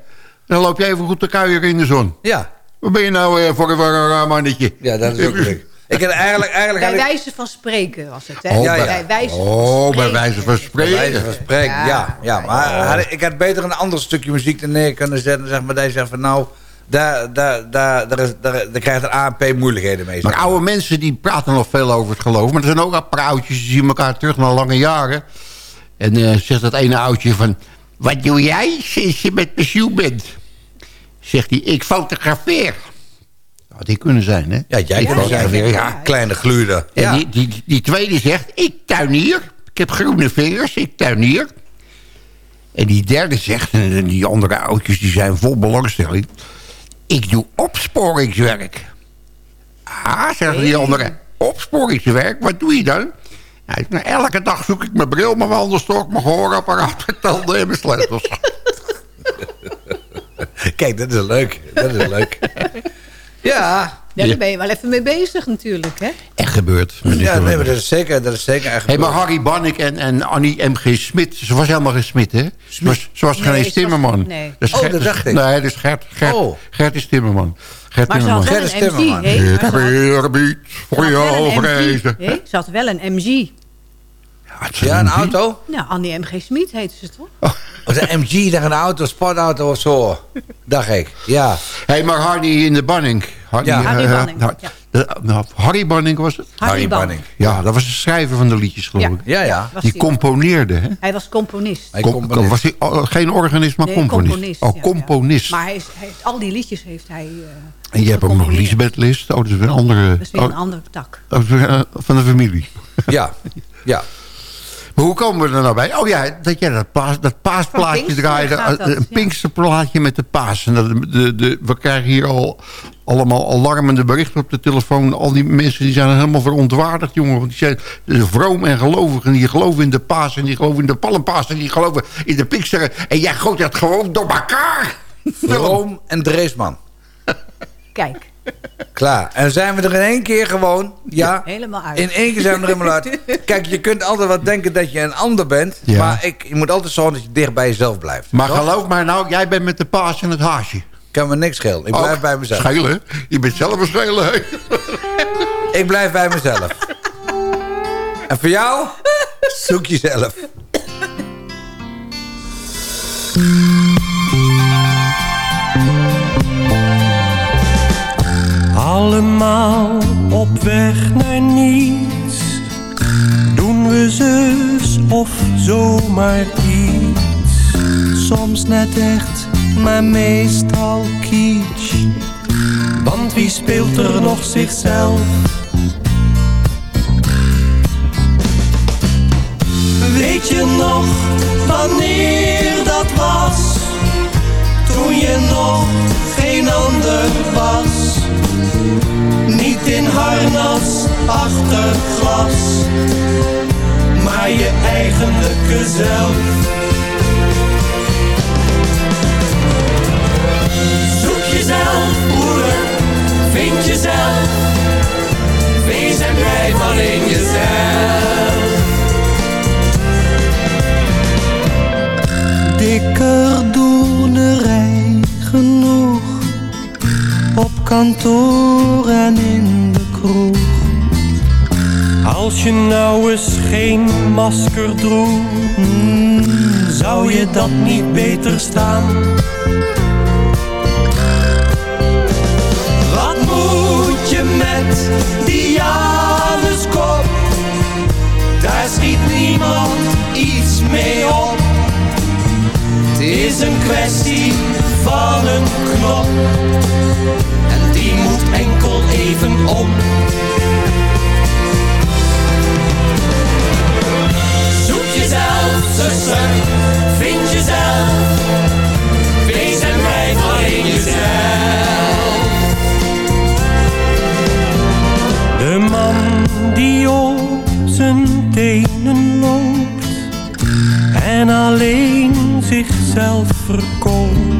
Dan loop je even goed te kuieren in de zon. Ja. Wat ben je nou eh, voor, voor een raar mannetje? Ja, dat is ook leuk. Ik had eigenlijk, eigenlijk Bij wijze van spreken was het, hè? Oh, Ja, ja. Bij wijze van Oh, bij spreken. wijze van Bij spreken. wijze van spreken, ja. ja, maar had ik- ik had beter een ander stukje muziek er neer kunnen zetten. Zeg maar, dat je zegt van nou, daar, daar, daar, daar, is, daar, daar krijgt de ANP moeilijkheden mee. Maar oude mensen die praten nog veel over het geloof. Maar er zijn ook al paar oudjes die zien elkaar terug na lange jaren. En eh, zegt dat ene oudje van... Wat doe jij sinds je met pensioen bent? Zegt hij, ik fotografeer. Had die kunnen zijn, hè? Ja, jij kunt zijn. fotografeer, Ja, kleine gluurder. En Ja. die, die, die tweede zegt, ik tuinier. Ik heb groene vingers, ik tuinier. En die derde zegt, en die andere oudjes die zijn vol belangstelling... ik doe opsporingswerk. Ah, zeggen die andere, opsporingswerk, wat doe je dan? Hij nou, elke dag zoek ik mijn bril, mijn wandelstok, mijn gehoorapparaat, mijn tanden en mijn sleutels. Kijk, dat is leuk. Dat is leuk. ja. Ja, daar ben je wel even mee bezig natuurlijk, hè? Echt gebeurd. Ja, nee, maar dat is zeker, dat is zeker echt Hé, maar. Harry Bannik en, en Annie M.G. Smit, ze was helemaal geen Smit, hè? Ze was, ze was Nee, geen Timmerman. nee. Dus Oh, Gert- dat dacht ik. Nee, dus Gert, Gert, Oh. Gert is Timmerman. Gert Maar ze had Timmerman. wel een MG, Timmerman. Ik heb eerbied voor jou vrezen. Ze had wel een MG. Ja, een auto? Nou, Annie MG Smit heette ze toch? Of een MG, daar een auto, een sportauto of zo. Dacht ik, ja. Hé, maar Harry in de Banning. Harry, Ja. Harry eh, Banning, nou, ja. de- nou, Harry Banning was het? Harry Ban. Banning. Ja, dat was de schrijver van de liedjes, geloof Ja. ik. Ja, ja. Die die- componeerde, hè? Hij was componist. Hij Com- was hij oh, geen organist, maar Nee, componist? componist, Oh, ja, componist. ja. Maar hij is, hij heeft, al die liedjes heeft hij... eh, En je hebt ook nog. Lisbeth List. Oh, dat is weer een andere... Dat is weer een oh, andere tak. eh, van de familie. Ja, ja. Hoe komen we er nou bij? Oh ja, dat jij dat, paas, dat paasplaatje Pinkster draaide. dat, een ja. pinksterplaatje met de paas. En dat, de, de, we krijgen hier al allemaal alarmende berichten op de telefoon. Al die mensen die zijn helemaal verontwaardigd, jongen. Want die zijn vroom en gelovig. En die geloven in de paas. En die geloven in de palmpaas. En die geloven in de pinksteren. En jij gooit dat gewoon door elkaar. Vroom en Dreesman. Kijk, Klaar. En zijn we er in één keer gewoon, ja. helemaal uit. In één keer zijn we er helemaal uit. Kijk, je kunt altijd wat denken dat je een ander bent. Ja. Maar ik, je moet altijd zorgen dat je dicht bij jezelf blijft. Maar Toch? geloof mij nou, jij bent met de paas en het haasje. Kan me niks schelen. Ik blijf Ook bij mezelf. Schelen, hè? Je bent zelf een schelen, hè? Ik blijf bij mezelf. en voor jou? Zoek jezelf. Allemaal op weg naar niets. Doen we zus of zomaar iets. Soms net echt, maar meestal kitsch. Want wie speelt er nog zichzelf? Weet je nog wanneer dat was? Toen je nog geen ander was. In harnas achter glas, maar je eigenlijke zelf. Zoek jezelf, broeder, vind jezelf. Wees en blijf alleen jezelf. Dikker doornerij genoeg op kantoor en in de kroeg. Als je nou eens geen masker droeg, zou je dat niet beter staan? Wat moet je met die Januskop? Daar schiet niemand iets mee op. Het is een kwestie van een knop. En die moet enkel even om. Zoek jezelf, zuster, vind jezelf. Wees en blijf alleen jezelf. De man die op zijn tenen loopt en alleen zichzelf verkoopt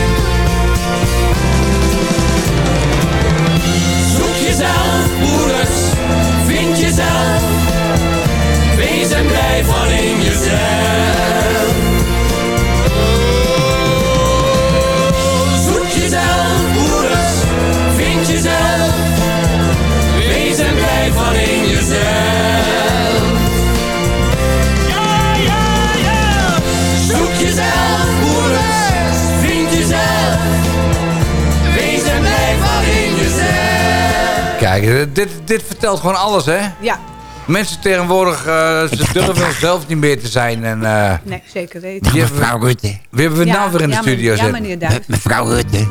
jezelf, broeders, vind jezelf. Wees en blij van in jezelf Kijk, eh, dit, dit vertelt gewoon alles, hè? Ja. Mensen tegenwoordig, eh, ze durven zelf niet meer te zijn. En, eh, Nee, zeker weten. we- Mevrouw Rutte. Wie hebben we Ja, nou weer in de ja, studio meneer- ja, zitten? meneer. Mevrouw Rutte.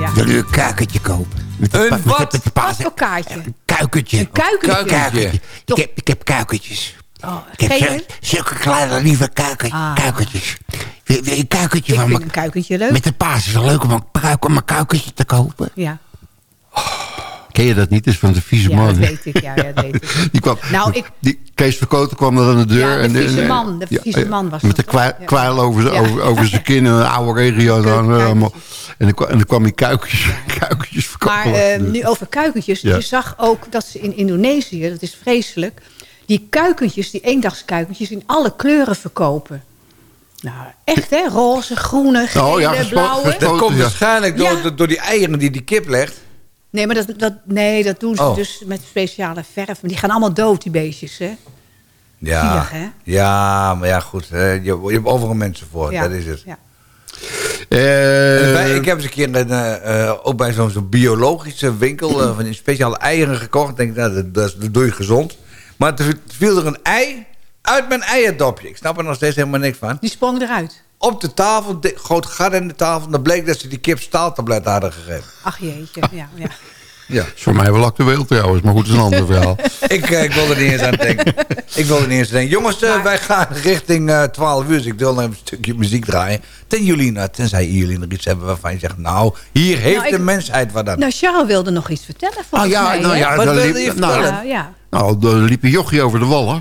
Ja. Wil u een kuikentje kopen? Met Een pa- met wat? Wat voor kaartje? Kuikentje. Een kuikentje? Kuikentje. Ik heb, ik heb kuikentjes. Oh, Ik heb zulke, zulke kleine lieve kuiken, Ah. kuikentjes. Wil, wil je een kuikentje Ik van vind me? een kuikentje leuk. Met de paas is het leuk om een, om een kuikentje te kopen. Ja. Ken je dat niet? Dat is van de vieze Ja, man. dat weet ik. Ja, ja, dat weet ik. Die kwam, Nou, ik- die Kees Verkoten kwam er aan de deur. Ja, de en, vieze en- man, de vieze ja, man was Met de kwijl over, over, over zijn kin in een oude regio. Dan, allemaal. En dan, kwam, en dan kwam hij kuikentjes, kuikentjes verkopen. Maar eh, nu over kuikentjes. Ja. Je zag ook dat ze in Indonesië, dat is vreselijk... die kuikentjes, die eendagskuikentjes... in alle kleuren verkopen. Nou, echt hè? Roze, groene, gele, Oh ja, gespo- blauwe. Dat komt Ja. waarschijnlijk door, door die eieren die die kip legt. Nee, maar dat, dat, nee, dat doen ze Oh. dus met speciale verf. Maar die gaan allemaal dood, die beestjes, hè? Ja, Zielig, hè? ja maar ja, goed. hè, Je, je hebt overal mensen voor, Ja, dat is het. ja. Eh, wij- ik heb eens een keer een, eh, eh, ook bij zo'n zo'n biologische winkel eh, van die speciale eieren gekocht. Ik denk, nou, dat, dat, dat doe je gezond. Maar toen viel er een ei uit mijn eierdopje. Ik snap er nog steeds helemaal niks van. Die sprong eruit. Op de tafel, di- groot gat in de tafel. Dan bleek dat ze die kip staaltabletten hadden gegeven. Ach jeetje, ja, ja. Ja. is voor mij wel actueel trouwens, maar goed, dat is een ander verhaal. ik, eh, ik wil er niet eens aan denken. Ik wil er niet eens aan denken. Jongens, eh, wij gaan richting eh 12 uur. Dus ik wil een stukje muziek draaien. Ten jullie, nou, tenzij jullie nog iets hebben waarvan je zegt... Nou, hier heeft Nou, ik- de mensheid wat aan. Nou, Charles wilde nog iets vertellen volgens Ah, ja, mij. nou ja, Wat wilde liep- je nou, vertellen? Ja, ja. Nou, er liep een jochie over de wallen. Hè?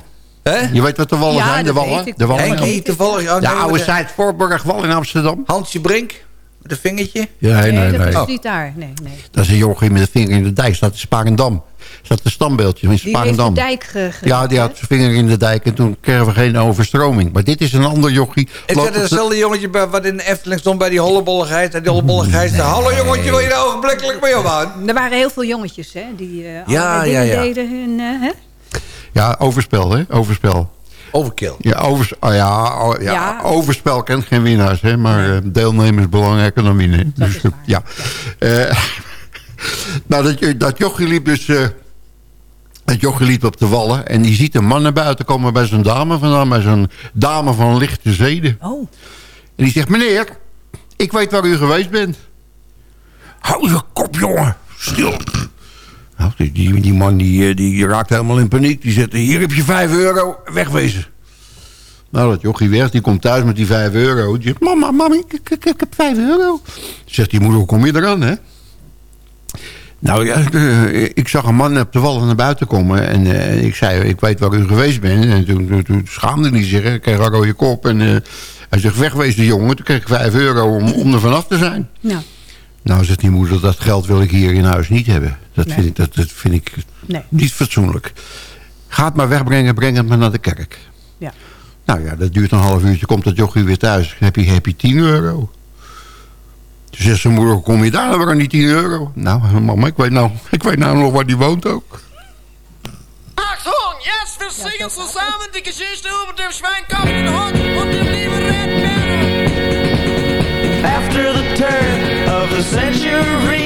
Je weet wat de wallen Ja, zijn, de dat wallen? De wallen. Henkie, toevallig. Oh, De nee, oude wat- Zuid-Voorburgwal in Amsterdam. Hansje Brink, met een vingertje. Ja, nee, Nee, nee. dat is Oh. niet daar. Nee, nee. Dat is een jochie met een vinger in de dijk. Staat in Sparendam. Staat een standbeeldje in Die heeft de Sparendam. dijk ge Ja, die had zijn vinger in de dijk en toen kregen we geen overstroming. Maar dit is een ander jochie. Is dat op de- hetzelfde jongetje bij- wat in de Efteling stond bij die hollebolligheid? En die hollebolligheid zei, hallo jongetje, wil je daar ogenblikkelijk mee ophouden? Er waren heel veel jongetjes hè, die eh Ja, ja, dingen ja. deden. Hun, eh, hè? Ja, overspel, hè? Overspel. Overkill. Ja, overs oh, ja, oh, ja, Ja. overspel kent geen winnaars, hè? Maar eh, deelnemen is belangrijker dan winnen. Dus, is waar. ja. Eh, nou, dat, dat jochie liep dus... eh, dat jochie liep op de wallen en die ziet een man naar buiten komen bij zo'n dame vandaan. Bij zo'n dame van lichte zeden. Oh, En die zegt, meneer, ik weet waar u geweest bent. Hou je kop, jongen. Stil. Nou, die, die, man die, eh, die raakt helemaal in paniek. Die zegt, hier heb je 5 euro, wegwezen. Nou, dat jochie weg, die komt thuis met die 5 euro. Die zegt, mama, mami, ik, ik, ik heb 5 euro. Zegt die moeder, hoe kom je eraan, hè? Nou ja, eh, ik zag een man wallen naar buiten komen. En eh, ik zei, ik weet waar u geweest bent. En toen, schaamde hij zich. Ik kreeg een rode kop. En eh, hij zegt, wegwezen jongen. Toen kreeg ik 5 euro om, om er vanaf te zijn. nou, Nou, zegt die moeder, dat geld wil ik hier in huis niet hebben. Dat, Nee. vind, ik, dat, dat vind ik nee. niet fatsoenlijk. Ga het maar wegbrengen, breng het maar naar de kerk. Ja. Nou ja, dat duurt een half uurtje, komt dat jochie weer thuis. Heb je, heb je 10 euro? Toen zegt zijn moeder, kom je daar nou weer aan die 10 euro? Nou, mama, ik weet nou, ik weet nou nog waar die woont ook. Achtung, jetzt wir singen zusammen die Geschichte über den Schweinkopf, den Hund und den lieben Red After the turn century,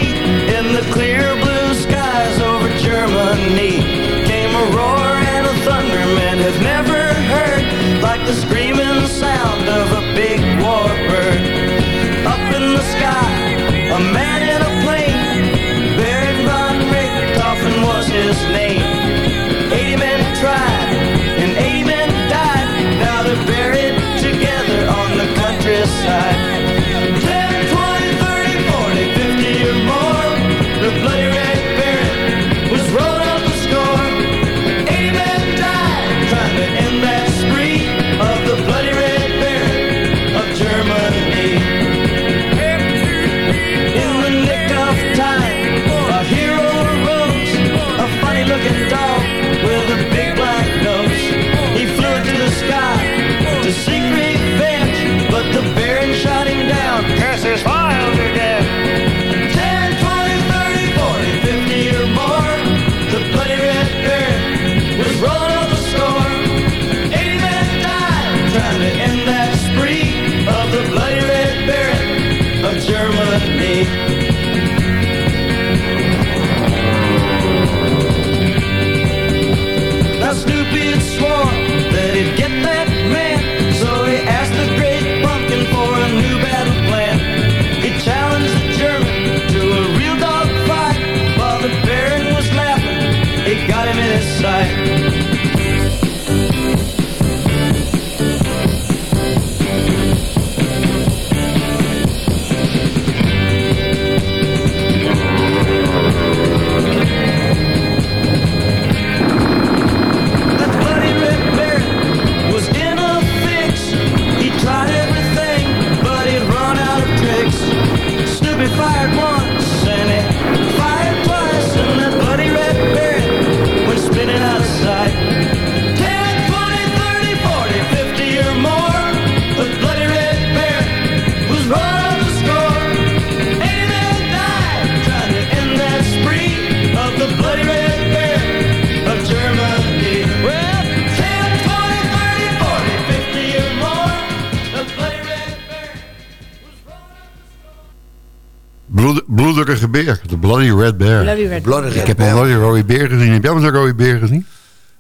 Ik heb nog nooit een rode beer gezien. Heb jij wel eens een rode beer gezien?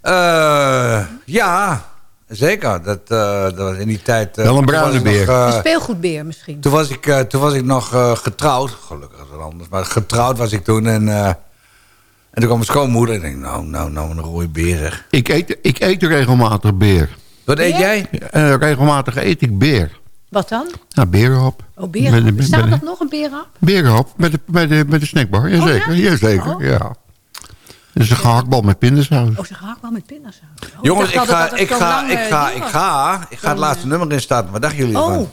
Eh, ja, zeker. Dat, eh, dat was in die tijd... eh, Wel een was bruine nog, beer. Een speelgoedbeer misschien. toen, was ik, eh, toen was ik nog eh, getrouwd. Gelukkig is het anders. Maar getrouwd was ik toen. En, eh, en toen kwam mijn schoonmoeder. En ik denk, nou, nou, nou, een rode beer. zeg. Ik eet, ik eet regelmatig beer. Wat eet jij? Eh, regelmatig eet ik beer. Wat dan? Ja, berenhap. Oh, beren. Met de- Bestaat dat nog, een berenhap? Berenhap met de, met de, met de snackbar. Jazeker, Oh, ja? jazeker. Oh. Ja. Is een gehaktbal met pindasaus. Oh, ze gaan ook wel met pindasaus. Oh, Jongens, ik ga, ik, ga, ik, eh, ga, ik, ga, ik ga het Zo'n, laatste nummer in starten. Wat dachten jullie ervan?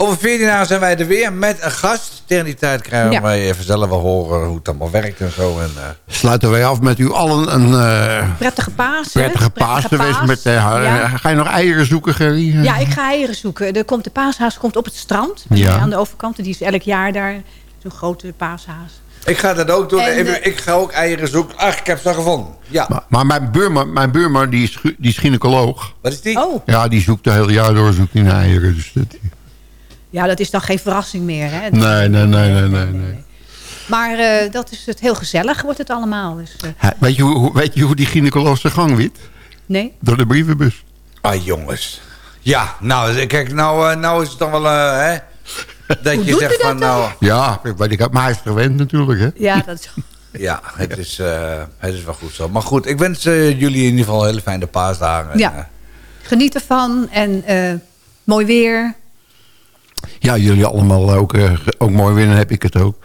Over 14 jaar zijn wij er weer met een gast. Tegen die tijd krijgen Ja. wij even zelf wel horen hoe het allemaal werkt en zo. En, eh, Sluiten wij af met u allen een eh, prettige paas. prettige paas. Met, eh, Ja. Ga je nog eieren zoeken, Gerry? Ja, ik ga eieren zoeken. Er komt de paashaas komt op het strand. Ja. Aan de overkant. Die is elk jaar daar. Zo'n grote paashaas. ik ga dat ook doen. En, Even, eh, ik ga ook eieren zoeken. Ach, ik heb ze gevonden. Ja. Maar, maar mijn buurman, mijn buurman die, is, die is gynaecoloog. Wat is die? Oh, Ja, die zoekt de hele jaar door zoekt die naar eieren. Dus dat, ja, dat is dan geen verrassing meer. Hè? nee, nee, nee, nee, nee. nee. Maar eh, dat is het heel gezellig, wordt het allemaal. Dus, eh, Weet je, hoe, weet je hoe die gynaecoloog zijn gang weet? nee? Door de brievenbus. Ah, jongens. Ja, nou, kijk, nou, eh, nou is het dan wel, hè, dat Hoe je zegt dat van, dan? nou, Ja, weet ik, maar hij is gewend natuurlijk, hè? Ja, dat is... ja, het is, eh, het is wel goed zo. Maar goed, ik wens jullie in ieder geval hele fijne paasdagen. En, Ja. Geniet ervan en eh, mooi weer. Ja, jullie allemaal ook, eh, ook mooi winnen, heb ik het ook.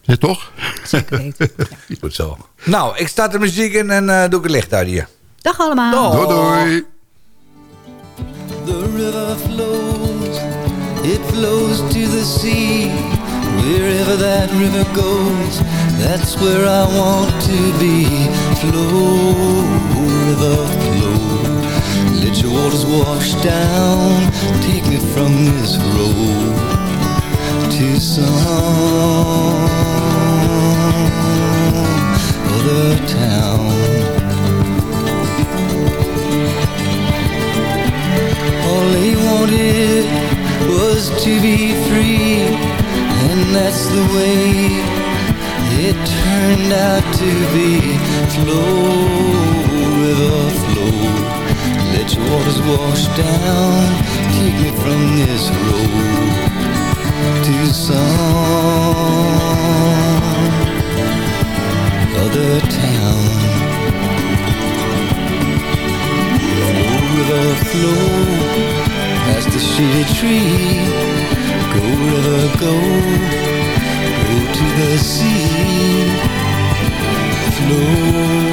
Ja, toch? Zeker weten. goed zo. Nou, ik start de muziek in en eh, doe ik het licht uit hier. Dag allemaal. Doei, doei. The river flows, it flows to the sea. Wherever that river goes, that's where I want to be. Flow, river, flow. Waters wash down, take me from this road to some other town. All he wanted was to be free, and that's the way it turned out to be. Flow, river, flow. Let your waters wash down, take me from this road to some other town. river flow past the shady tree. Go river go, go to the sea. Flow